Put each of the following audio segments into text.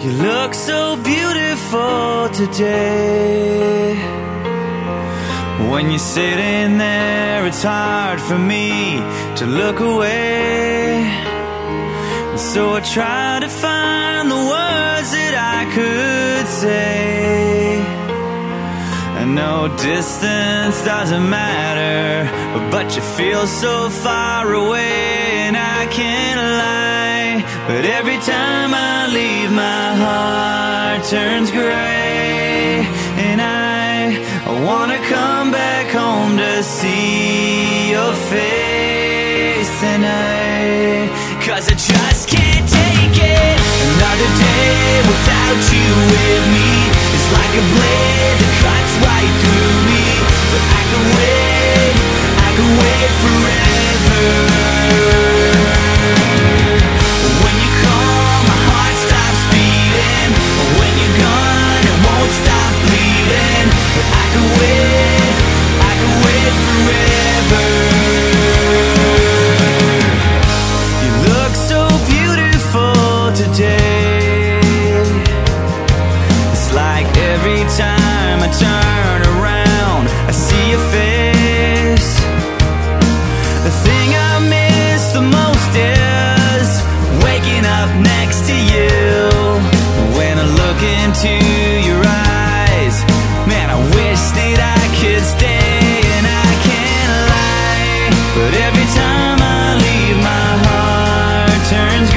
You look so beautiful today. When you're sitting there, it's hard for me to look away. And so I try to find the words that I could say. I know distance doesn't matter, but you feel so far away, and I can't lie. But every time I leave, my heart turns gray, and I, I wanna come back home to see your face tonight. Cause I just can't take it. Another day today.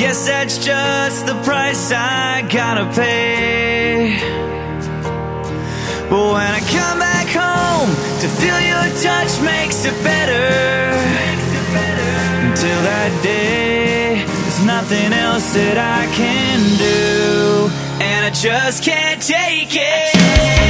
guess that's just the price I gotta pay. But when I come back home to feel your touch makes it better. Until that day, there's nothing else that I can do. And I just can't take it.